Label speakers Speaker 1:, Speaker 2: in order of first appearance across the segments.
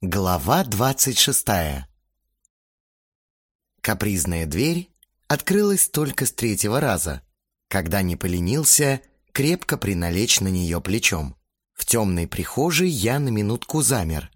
Speaker 1: Глава двадцать шестая Капризная дверь открылась только с третьего раза, когда не поленился крепко приналечь на нее плечом. В темной прихожей я на минутку замер,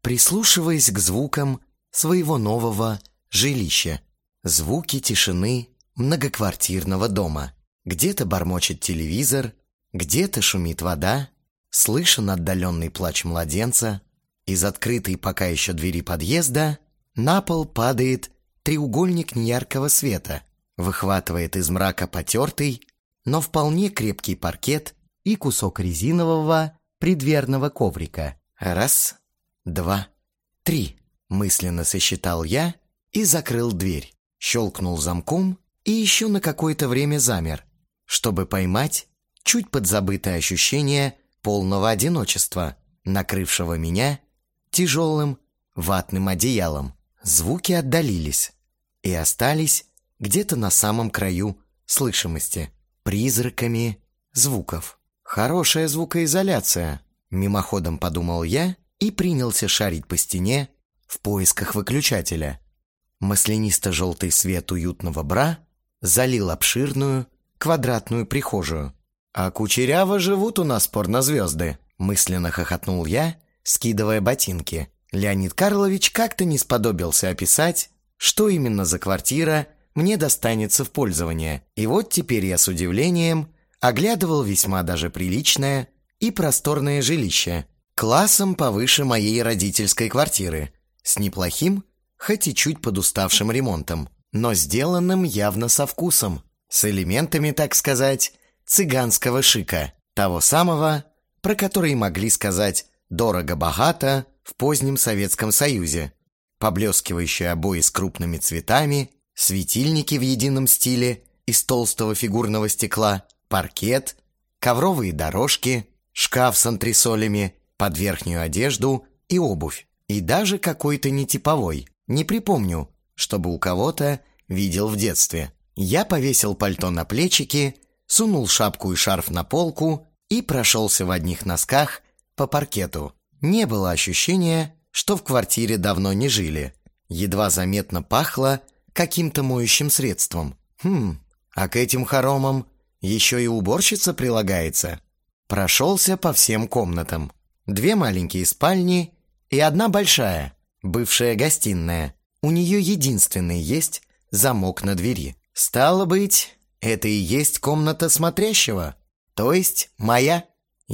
Speaker 1: прислушиваясь к звукам своего нового жилища. Звуки тишины многоквартирного дома. Где-то бормочет телевизор, где-то шумит вода, слышен отдаленный плач младенца — из открытой пока еще двери подъезда на пол падает треугольник неяркого света, выхватывает из мрака потертый, но вполне крепкий паркет и кусок резинового предверного коврика. Раз, два, три. Мысленно сосчитал я и закрыл дверь. Щелкнул замком и еще на какое-то время замер, чтобы поймать чуть подзабытое ощущение полного одиночества, накрывшего меня тяжелым ватным одеялом. Звуки отдалились и остались где-то на самом краю слышимости, призраками звуков. Хорошая звукоизоляция, мимоходом подумал я и принялся шарить по стене в поисках выключателя. Маслянисто-желтый свет уютного бра залил обширную квадратную прихожую. «А кучеряво живут у нас порнозвезды», — мысленно хохотнул я скидывая ботинки. Леонид Карлович как-то не сподобился описать, что именно за квартира мне достанется в пользование. И вот теперь я с удивлением оглядывал весьма даже приличное и просторное жилище, классом повыше моей родительской квартиры, с неплохим, хоть и чуть подуставшим ремонтом, но сделанным явно со вкусом, с элементами, так сказать, цыганского шика, того самого, про который могли сказать дорого-богато в позднем Советском Союзе, поблескивающие обои с крупными цветами, светильники в едином стиле из толстого фигурного стекла, паркет, ковровые дорожки, шкаф с антресолями, под верхнюю одежду и обувь. И даже какой-то нетиповой. Не припомню, чтобы у кого-то видел в детстве. Я повесил пальто на плечики, сунул шапку и шарф на полку и прошелся в одних носках по паркету. Не было ощущения, что в квартире давно не жили. Едва заметно пахло каким-то моющим средством. Хм, а к этим хоромам еще и уборщица прилагается. Прошелся по всем комнатам. Две маленькие спальни и одна большая, бывшая гостиная. У нее единственный есть замок на двери. Стало быть, это и есть комната смотрящего, то есть моя.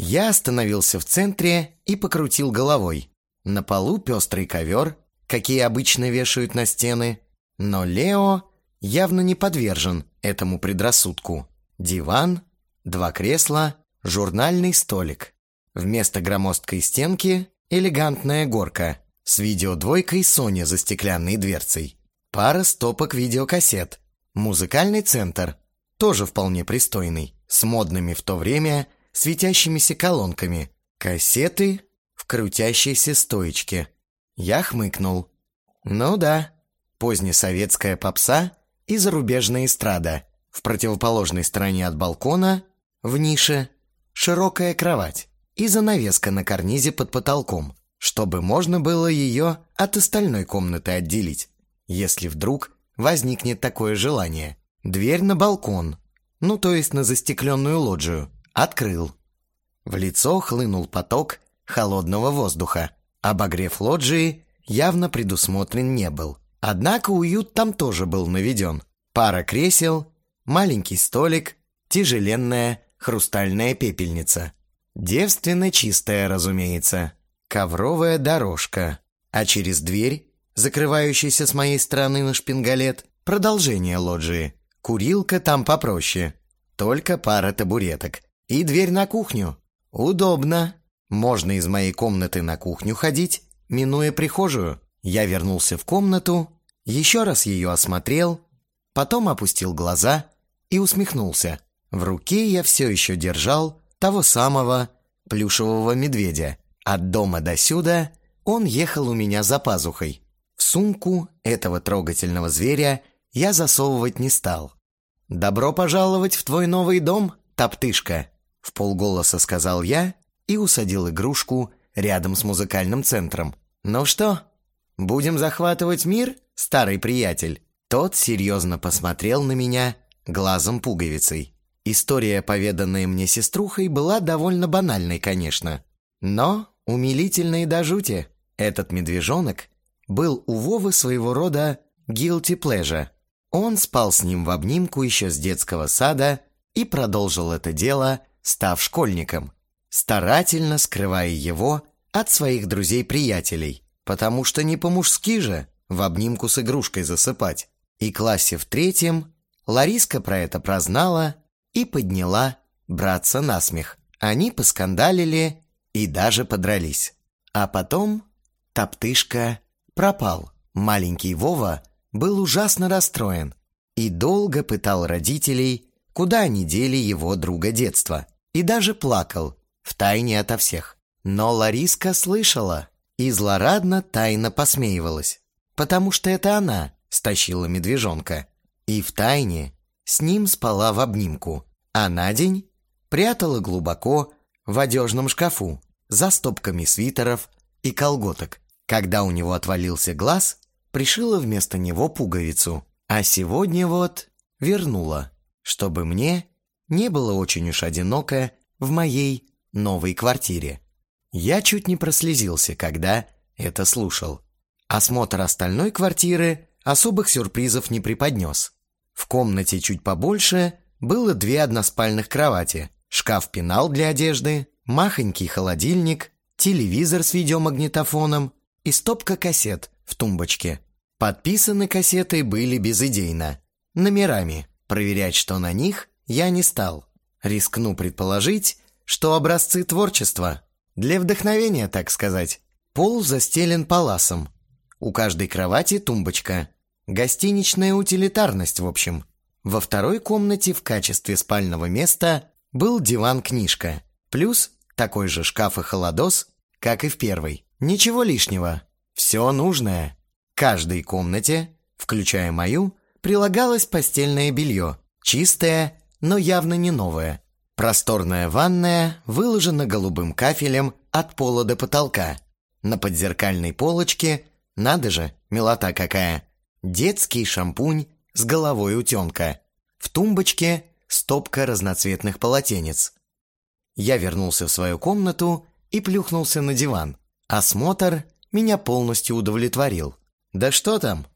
Speaker 1: Я остановился в центре и покрутил головой. На полу пестрый ковер, какие обычно вешают на стены, но Лео явно не подвержен этому предрассудку. Диван, два кресла, журнальный столик. Вместо громоздкой стенки элегантная горка с видеодвойкой Sony за стеклянной дверцей. Пара стопок видеокассет. Музыкальный центр, тоже вполне пристойный, с модными в то время светящимися колонками, кассеты в крутящейся стоечке. Я хмыкнул. Ну да, позднесоветская попса и зарубежная эстрада. В противоположной стороне от балкона, в нише, широкая кровать и занавеска на карнизе под потолком, чтобы можно было ее от остальной комнаты отделить, если вдруг возникнет такое желание. Дверь на балкон, ну то есть на застекленную лоджию, Открыл. В лицо хлынул поток холодного воздуха. Обогрев лоджии явно предусмотрен не был. Однако уют там тоже был наведен. Пара кресел, маленький столик, тяжеленная хрустальная пепельница. Девственно чистая, разумеется. Ковровая дорожка. А через дверь, закрывающаяся с моей стороны на шпингалет, продолжение лоджии. Курилка там попроще. Только пара табуреток. И дверь на кухню. Удобно. Можно из моей комнаты на кухню ходить, минуя прихожую. Я вернулся в комнату, еще раз ее осмотрел, потом опустил глаза и усмехнулся. В руке я все еще держал того самого плюшевого медведя. От дома до сюда он ехал у меня за пазухой. В сумку этого трогательного зверя я засовывать не стал. «Добро пожаловать в твой новый дом, топтышка!» В полголоса сказал я и усадил игрушку рядом с музыкальным центром. «Ну что, будем захватывать мир, старый приятель?» Тот серьезно посмотрел на меня глазом пуговицей. История, поведанная мне сеструхой, была довольно банальной, конечно. Но умилительной до жути. Этот медвежонок был у Вовы своего рода guilty pleasure. Он спал с ним в обнимку еще с детского сада и продолжил это дело, став школьником, старательно скрывая его от своих друзей-приятелей, потому что не по-мужски же в обнимку с игрушкой засыпать. И классе в третьем Лариска про это прознала и подняла братца на смех. Они поскандалили и даже подрались. А потом топтышка пропал. Маленький Вова был ужасно расстроен и долго пытал родителей, куда они дели его друга детства. И даже плакал, втайне ото всех. Но Лариска слышала и злорадно тайно посмеивалась, потому что это она стащила медвежонка. И втайне с ним спала в обнимку, а на день прятала глубоко в одежном шкафу за стопками свитеров и колготок. Когда у него отвалился глаз, пришила вместо него пуговицу, а сегодня вот вернула, чтобы мне не было очень уж одиноко в моей новой квартире. Я чуть не прослезился, когда это слушал. Осмотр остальной квартиры особых сюрпризов не преподнес. В комнате чуть побольше было две односпальных кровати, шкаф-пенал для одежды, махонький холодильник, телевизор с видеомагнитофоном и стопка кассет в тумбочке. Подписаны кассеты были безыдейно, номерами. Проверять, что на них, я не стал. Рискну предположить, что образцы творчества. Для вдохновения, так сказать. Пол застелен паласом. У каждой кровати тумбочка. Гостиничная утилитарность, в общем. Во второй комнате в качестве спального места был диван-книжка, плюс такой же шкаф и холодос, как и в первой. Ничего лишнего, все нужное. Каждой комнате, включая мою, прилагалось постельное белье, чистое, но явно не новое. Просторная ванная выложена голубым кафелем от пола до потолка. На подзеркальной полочке, надо же, милота какая, детский шампунь с головой утенка. В тумбочке стопка разноцветных полотенец. Я вернулся в свою комнату и плюхнулся на диван. Осмотр меня полностью удовлетворил. Да что там?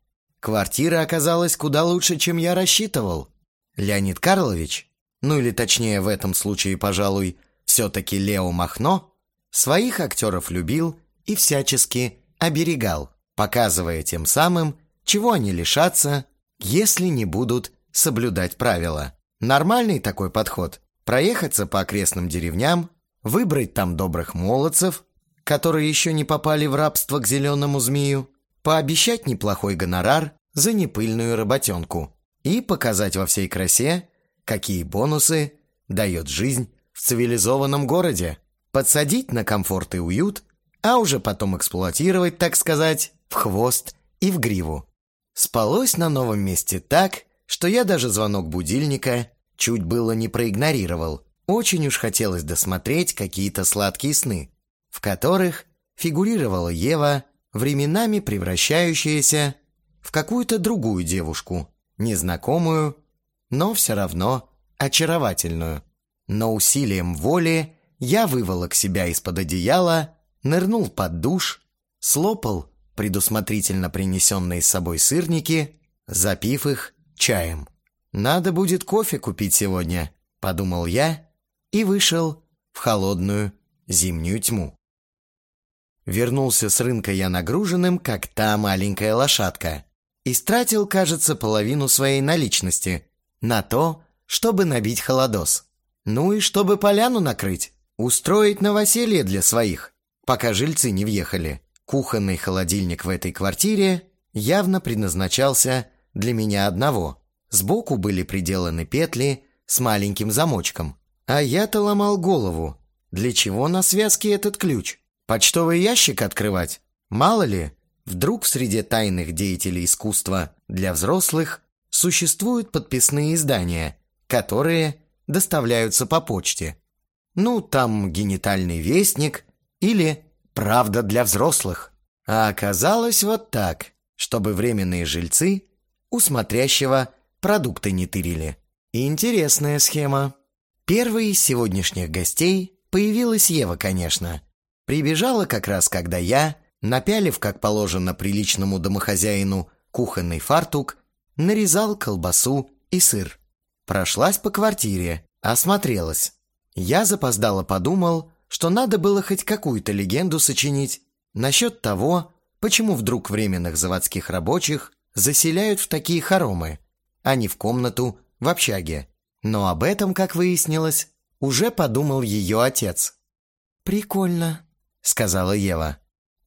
Speaker 1: Квартира оказалась куда лучше, чем я рассчитывал. Леонид Карлович, ну или точнее в этом случае, пожалуй, все-таки Лео Махно, своих актеров любил и всячески оберегал, показывая тем самым, чего они лишатся, если не будут соблюдать правила? Нормальный такой подход. Проехаться по окрестным деревням, выбрать там добрых молодцев, которые еще не попали в рабство к зеленому змею, пообещать неплохой гонорар за непыльную работенку и показать во всей красе, какие бонусы дает жизнь в цивилизованном городе, подсадить на комфорт и уют, а уже потом эксплуатировать, так сказать, в хвост и в гриву. Спалось на новом месте так, что я даже звонок будильника чуть было не проигнорировал. Очень уж хотелось досмотреть какие-то сладкие сны, в которых фигурировала Ева, временами превращающаяся в какую-то другую девушку, незнакомую, но все равно очаровательную. Но усилием воли я выволок себя из-под одеяла, нырнул под душ, слопал предусмотрительно принесенные с собой сырники, запив их чаем. «Надо будет кофе купить сегодня», — подумал я и вышел в холодную зимнюю тьму. Вернулся с рынка я нагруженным, как та маленькая лошадка. Истратил, кажется, половину своей наличности на то, чтобы набить холодос. Ну и чтобы поляну накрыть, устроить новоселье для своих, пока жильцы не въехали. Кухонный холодильник в этой квартире явно предназначался для меня одного. Сбоку были приделаны петли с маленьким замочком. А я-то ломал голову. Для чего на связке этот ключ? Почтовый ящик открывать? Мало ли, вдруг в среде тайных деятелей искусства для взрослых существуют подписные издания, которые доставляются по почте. Ну, там «Генитальный вестник» или Правда для взрослых. А оказалось вот так, чтобы временные жильцы у смотрящего продукты не тырили. Интересная схема. Первой из сегодняшних гостей появилась Ева, конечно. Прибежала как раз, когда я, напялив, как положено приличному домохозяину, кухонный фартук, нарезал колбасу и сыр. Прошлась по квартире, осмотрелась. Я запоздало подумал, что надо было хоть какую-то легенду сочинить насчет того, почему вдруг временных заводских рабочих заселяют в такие хоромы, а не в комнату в общаге. Но об этом, как выяснилось, уже подумал ее отец. «Прикольно», — сказала Ева.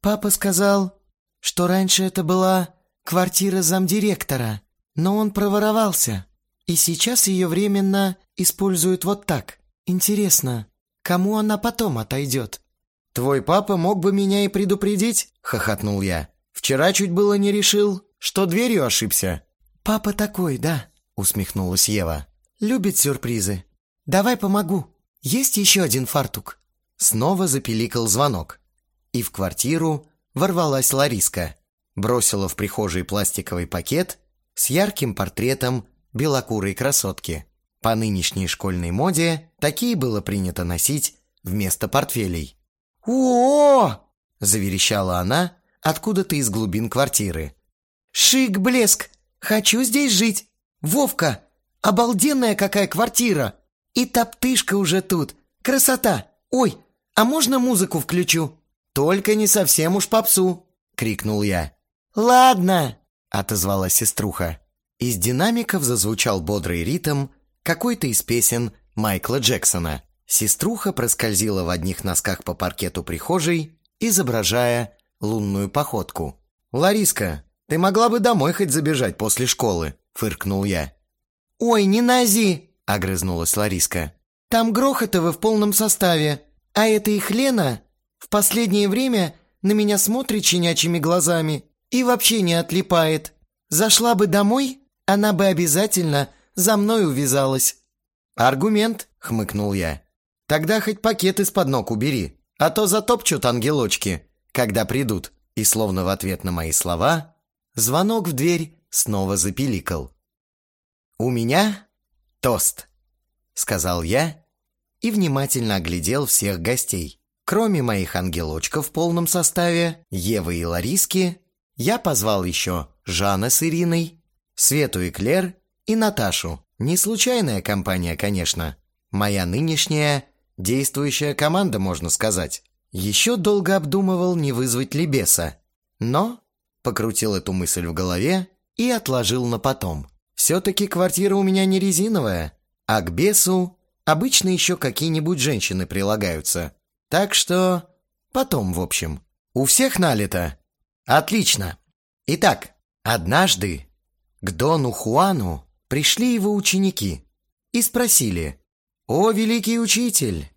Speaker 1: «Папа сказал, что раньше это была квартира замдиректора, но он проворовался, и сейчас ее временно используют вот так. Интересно, Кому она потом отойдет?» «Твой папа мог бы меня и предупредить», — хохотнул я. «Вчера чуть было не решил, что дверью ошибся». «Папа такой, да», — усмехнулась Ева. «Любит сюрпризы. Давай помогу. Есть еще один фартук». Снова запеликал звонок. И в квартиру ворвалась Лариска. Бросила в прихожей пластиковый пакет с ярким портретом белокурой красотки. По нынешней школьной моде такие было принято носить вместо портфелей. «О!», заверещала она откуда-то из глубин квартиры. «Шик-блеск! Хочу здесь жить! Вовка! Обалденная какая квартира! И топтышка уже тут! Красота! Ой, а можно музыку включу?» «Только не совсем уж попсу!» — крикнул я. «Ладно!» — отозвалась сеструха. Из динамиков зазвучал бодрый ритм, какой-то из песен Майкла Джексона. Сеструха проскользила в одних носках по паркету прихожей, изображая лунную походку. «Лариска, ты могла бы домой хоть забежать после школы», — фыркнул я. «Ой, не нази!» — огрызнулась Лариска. «Там Грохотовы в полном составе, а эта их Лена в последнее время на меня смотрит щенячьими глазами и вообще не отлипает. Зашла бы домой, она бы обязательно за мной увязалась». «Аргумент», — хмыкнул я. «Тогда хоть пакет из-под ног убери, а то затопчут ангелочки, когда придут». И словно в ответ на мои слова, звонок в дверь снова запиликал. «У меня тост», — сказал я и внимательно оглядел всех гостей. Кроме моих ангелочков в полном составе, Евы и Лариски, я позвал еще Жана с Ириной, Свету и Клер и Наташу. Не случайная компания, конечно. Моя нынешняя действующая команда, можно сказать. Еще долго обдумывал, не вызвать ли беса. Но покрутил эту мысль в голове и отложил на потом. Все-таки квартира у меня не резиновая, а к бесу обычно еще какие-нибудь женщины прилагаются. Так что потом, в общем. У всех налито? Отлично. Итак, однажды к Дону Хуану пришли его ученики и спросили, «О, великий учитель,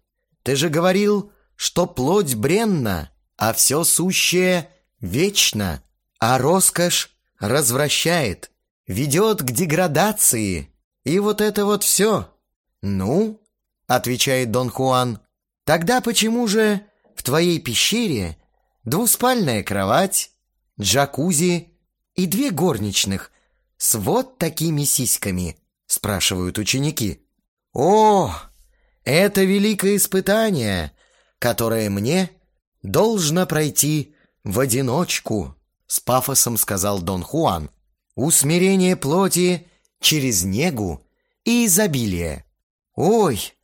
Speaker 1: ты же говорил, что плоть бренна, а все сущее вечно, а роскошь развращает, ведет к деградации, и вот это вот все». «Ну?» — отвечает Дон Хуан. «Тогда почему же в твоей пещере двуспальная кровать, джакузи и две горничных с вот такими сиськами?» — спрашивают ученики. «О, это великое испытание, которое мне должно пройти в одиночку», — с пафосом сказал Дон Хуан. «Усмирение плоти через негу и изобилие. Ой,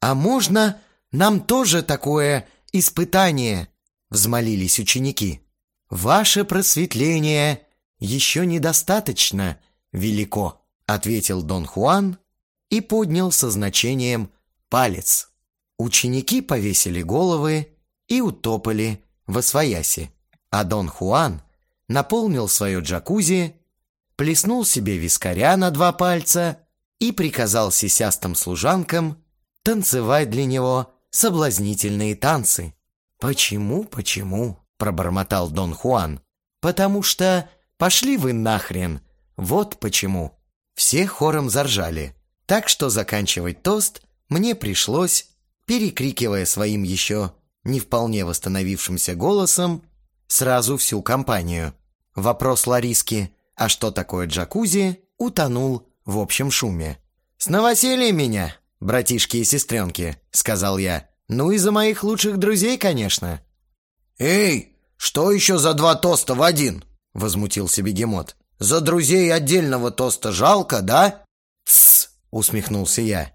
Speaker 1: а можно нам тоже такое испытание?» — взмолились ученики. «Ваше просветление еще недостаточно велико», — ответил Дон Хуан и поднял со значением палец. Ученики повесили головы и утопали во свояси, а Дон Хуан наполнил свое джакузи, плеснул себе вискаря на два пальца и приказал сисястым служанкам танцевать для него соблазнительные танцы. «Почему, почему?» – пробормотал Дон Хуан. «Потому что «Пошли вы нахрен!» Вот почему. Все хором заржали. Так что заканчивать тост мне пришлось, перекрикивая своим еще не вполне восстановившимся голосом, сразу всю компанию. Вопрос Лариски «А что такое джакузи?» утонул в общем шуме. «С новосельем меня, братишки и сестренки», — сказал я. «Ну и за моих лучших друзей, конечно».
Speaker 2: «Эй, что еще за два тоста в один?» — возмутился бегемот. «За друзей отдельного тоста жалко, да?»
Speaker 1: «Тссс!» — усмехнулся я.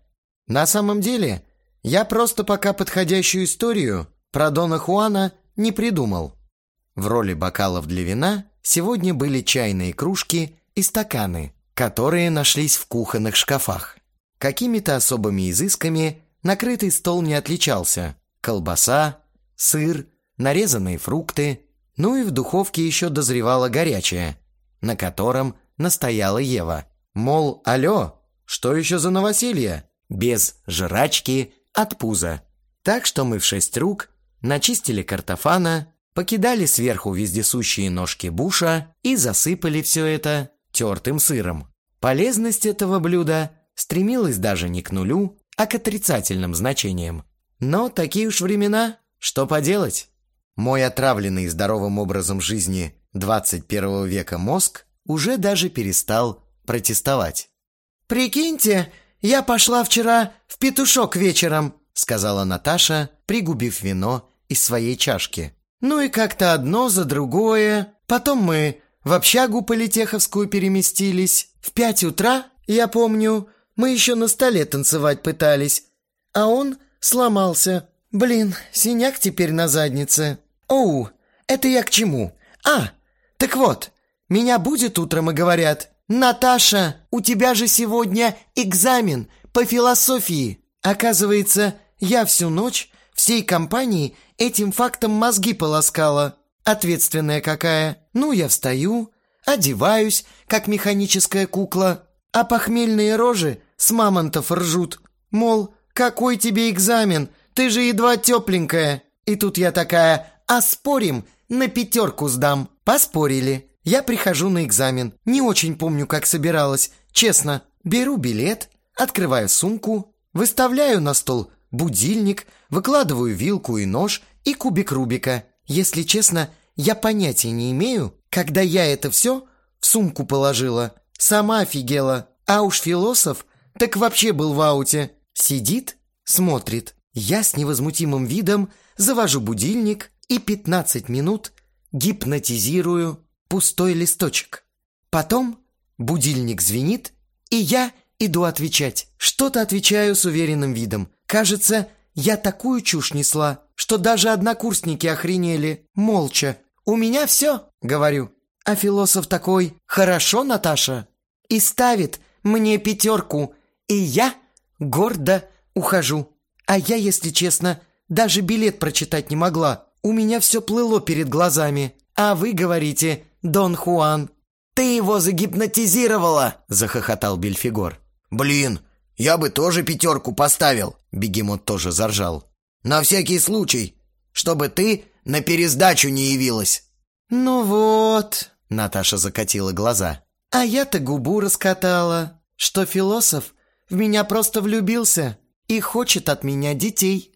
Speaker 1: «На самом деле, я просто пока подходящую историю про Дона Хуана не придумал». В роли бокалов для вина сегодня были чайные кружки и стаканы, которые нашлись в кухонных шкафах. Какими-то особыми изысками накрытый стол не отличался. Колбаса, сыр, нарезанные фрукты, ну и в духовке еще дозревало горячее, на котором настояла Ева. Мол, алло, что еще за новоселье? Без жрачки от пуза. Так что мы в шесть рук начистили картофана, покидали сверху вездесущие ножки буша и засыпали все это тертым сыром. Полезность этого блюда стремилась даже не к нулю, а к отрицательным значениям. Но такие уж времена, что поделать? Мой отравленный здоровым образом жизни 21 века мозг уже даже перестал протестовать.
Speaker 3: «Прикиньте, я пошла вчера в петушок вечером»,
Speaker 1: сказала Наташа, пригубив вино из своей чашки.
Speaker 3: «Ну и как-то одно за другое. Потом мы в общагу политеховскую переместились. В пять утра, я помню, мы еще на столе танцевать пытались. А он сломался. Блин, синяк теперь на заднице». «Оу, это я к чему? А, так вот, меня будет утром и говорят, «Наташа, у тебя же сегодня экзамен по философии». Оказывается, я всю ночь всей компании этим фактом мозги полоскала. Ответственная какая. Ну, я встаю, одеваюсь, как механическая кукла, а похмельные рожи с мамонтов ржут. Мол, какой тебе экзамен, ты же едва тепленькая. И тут я такая, а спорим, на пятерку сдам. Поспорили. Я прихожу на экзамен. Не очень помню, как собиралась. Честно, беру билет, открываю сумку, выставляю на стол будильник, выкладываю вилку и нож и кубик Рубика. Если честно, я понятия не имею, когда я это все в сумку положила. Сама офигела. А уж философ так вообще был в ауте. Сидит, смотрит. Я с невозмутимым видом завожу будильник, и 15 минут гипнотизирую пустой листочек. Потом будильник звенит, и я иду отвечать. Что-то отвечаю с уверенным видом. Кажется, я такую чушь несла, что даже однокурсники охренели, молча. «У меня все», — говорю. А философ такой «Хорошо, Наташа?» И ставит мне пятерку, и я гордо ухожу. А я, если честно, даже билет прочитать не могла. У меня все плыло перед глазами. А вы говорите «Дон Хуан». «Ты его загипнотизировала!» – захохотал Бельфигор.
Speaker 2: «Блин, я бы тоже пятерку поставил!»
Speaker 1: – Бегемот тоже заржал.
Speaker 2: «На всякий случай, чтобы ты на пересдачу не явилась!»
Speaker 3: «Ну вот!»
Speaker 1: – Наташа закатила глаза.
Speaker 3: «А я-то губу раскатала, что философ в меня просто влюбился и хочет от меня детей».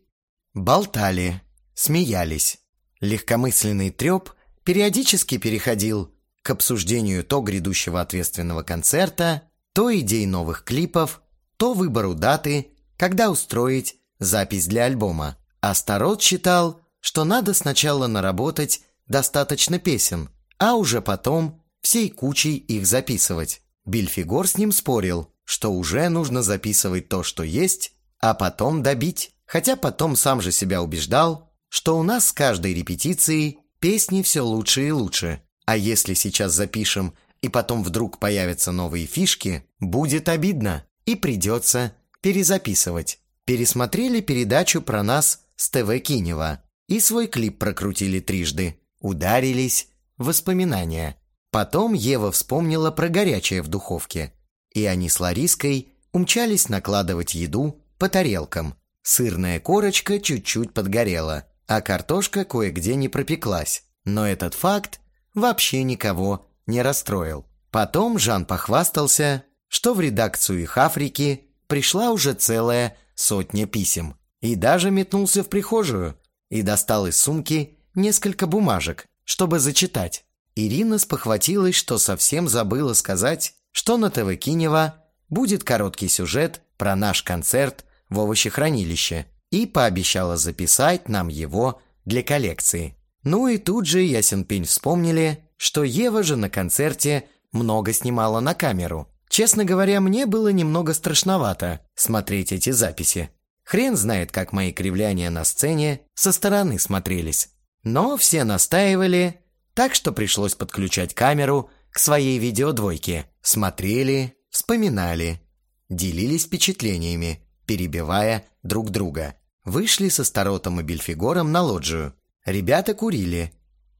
Speaker 1: Болтали, смеялись. Легкомысленный треп периодически переходил к обсуждению то грядущего ответственного концерта, то идей новых клипов, то выбору даты, когда устроить запись для альбома. Астарот считал, что надо сначала наработать достаточно песен, а уже потом всей кучей их записывать. Бильфигор с ним спорил, что уже нужно записывать то, что есть, а потом добить. Хотя потом сам же себя убеждал, что у нас с каждой репетицией песни все лучше и лучше. А если сейчас запишем и потом вдруг появятся новые фишки, будет обидно и придется перезаписывать. Пересмотрели передачу про нас с ТВ Кинева и свой клип прокрутили трижды. Ударились воспоминания. Потом Ева вспомнила про горячее в духовке. И они с Лариской умчались накладывать еду по тарелкам. Сырная корочка чуть-чуть подгорела а картошка кое-где не пропеклась. Но этот факт вообще никого не расстроил. Потом Жан похвастался, что в редакцию их Африки пришла уже целая сотня писем. И даже метнулся в прихожую и достал из сумки несколько бумажек, чтобы зачитать. Ирина спохватилась, что совсем забыла сказать, что на ТВ Кинева будет короткий сюжет про наш концерт в овощехранилище и пообещала записать нам его для коллекции. Ну и тут же ясен пень вспомнили, что Ева же на концерте много снимала на камеру. Честно говоря, мне было немного страшновато смотреть эти записи. Хрен знает, как мои кривляния на сцене со стороны смотрелись. Но все настаивали, так что пришлось подключать камеру к своей видеодвойке. Смотрели, вспоминали, делились впечатлениями, перебивая друг друга. Вышли со Старотом и Бельфигором на лоджию. Ребята курили,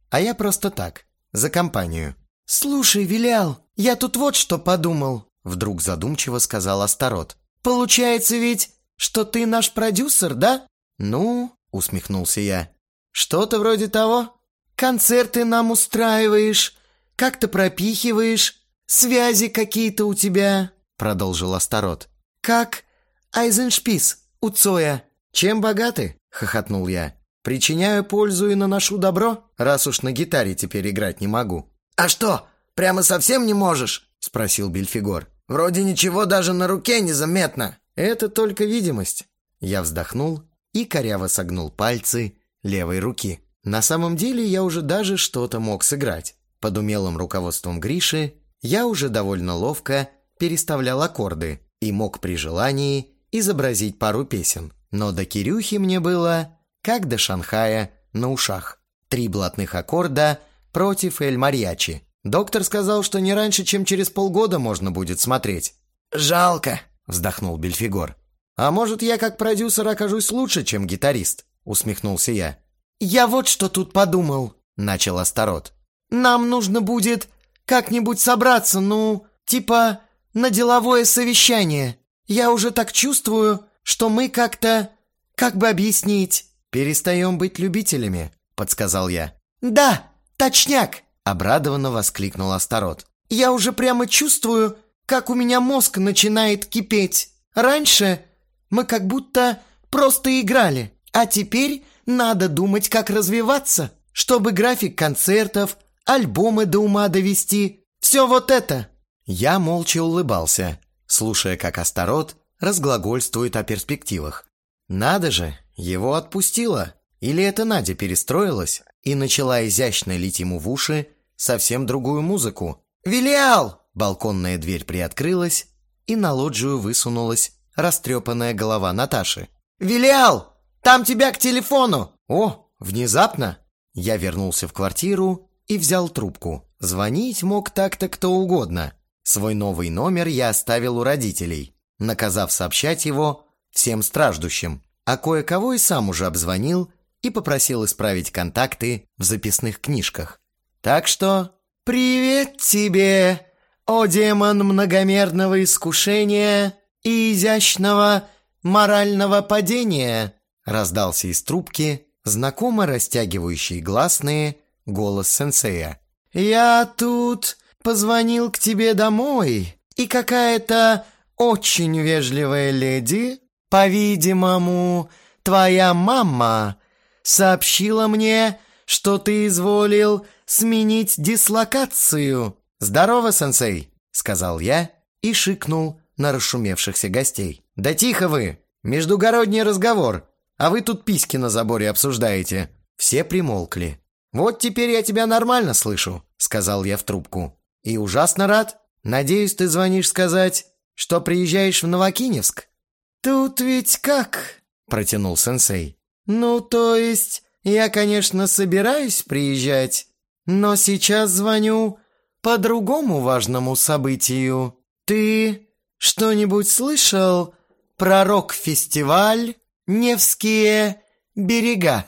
Speaker 1: а я просто так, за компанию.
Speaker 3: «Слушай, Вилял, я тут вот что подумал», вдруг задумчиво сказал Астарот. «Получается ведь, что ты наш продюсер, да?»
Speaker 1: «Ну», усмехнулся я, «что-то вроде того.
Speaker 3: Концерты нам устраиваешь, как-то пропихиваешь, связи какие-то у тебя», продолжил Астарот. «Как Айзеншпис у Цоя».
Speaker 1: «Чем богаты?» — хохотнул я. «Причиняю пользу и наношу добро, раз уж на гитаре теперь играть не могу».
Speaker 2: «А что, прямо совсем не можешь?» — спросил Бельфигор. «Вроде ничего даже на руке незаметно».
Speaker 1: «Это только видимость». Я вздохнул и коряво согнул пальцы левой руки. На самом деле я уже даже что-то мог сыграть. Под умелым руководством Гриши я уже довольно ловко переставлял аккорды и мог при желании изобразить пару песен. Но до Кирюхи мне было, как до Шанхая, на ушах. Три блатных аккорда против Эль Марьячи. Доктор сказал, что не раньше, чем через полгода можно будет смотреть.
Speaker 2: «Жалко», —
Speaker 1: вздохнул Бельфигор. «А может, я как продюсер окажусь лучше, чем гитарист?» — усмехнулся я.
Speaker 3: «Я вот что тут подумал», — начал Астарот. «Нам нужно будет как-нибудь собраться, ну, типа на деловое совещание. Я уже так чувствую, что мы как-то... Как бы объяснить?»
Speaker 1: «Перестаем быть любителями», — подсказал я.
Speaker 3: «Да, точняк!»
Speaker 1: — обрадованно воскликнул Астарот.
Speaker 3: «Я уже прямо чувствую, как у меня мозг начинает кипеть. Раньше мы как будто просто играли, а теперь надо думать, как развиваться, чтобы график концертов, альбомы до ума довести, все вот это».
Speaker 1: Я молча улыбался, слушая, как Астарот разглагольствует о перспективах. Надо же, его отпустило. Или это Надя перестроилась и начала изящно лить ему в уши совсем другую музыку.
Speaker 3: «Вилиал!»
Speaker 1: Балконная дверь приоткрылась, и на лоджию высунулась растрепанная голова Наташи.
Speaker 3: «Вилиал! Там тебя к телефону!»
Speaker 1: «О, внезапно!» Я вернулся в квартиру и взял трубку. Звонить мог так-то кто угодно. Свой новый номер я оставил у родителей наказав сообщать его всем страждущим, а кое-кого и сам уже обзвонил и попросил исправить контакты в записных книжках. Так что...
Speaker 3: «Привет тебе, о демон многомерного искушения и изящного морального падения!»
Speaker 1: раздался из трубки знакомо растягивающий гласные голос сенсея.
Speaker 3: «Я тут позвонил к тебе домой, и какая-то очень вежливая леди, по-видимому, твоя мама, сообщила мне, что ты изволил сменить дислокацию.
Speaker 1: Здорово, сенсей, сказал я и шикнул на расшумевшихся гостей. Да тихо вы, междугородний разговор, а вы тут письки на заборе обсуждаете. Все примолкли. Вот теперь я тебя нормально слышу, сказал я в трубку. И ужасно рад. Надеюсь, ты звонишь сказать, что приезжаешь в Новокиневск?»
Speaker 3: «Тут ведь как?» – протянул сенсей. «Ну, то есть, я, конечно, собираюсь приезжать, но сейчас звоню по другому важному событию. Ты что-нибудь слышал про рок-фестиваль «Невские берега»?»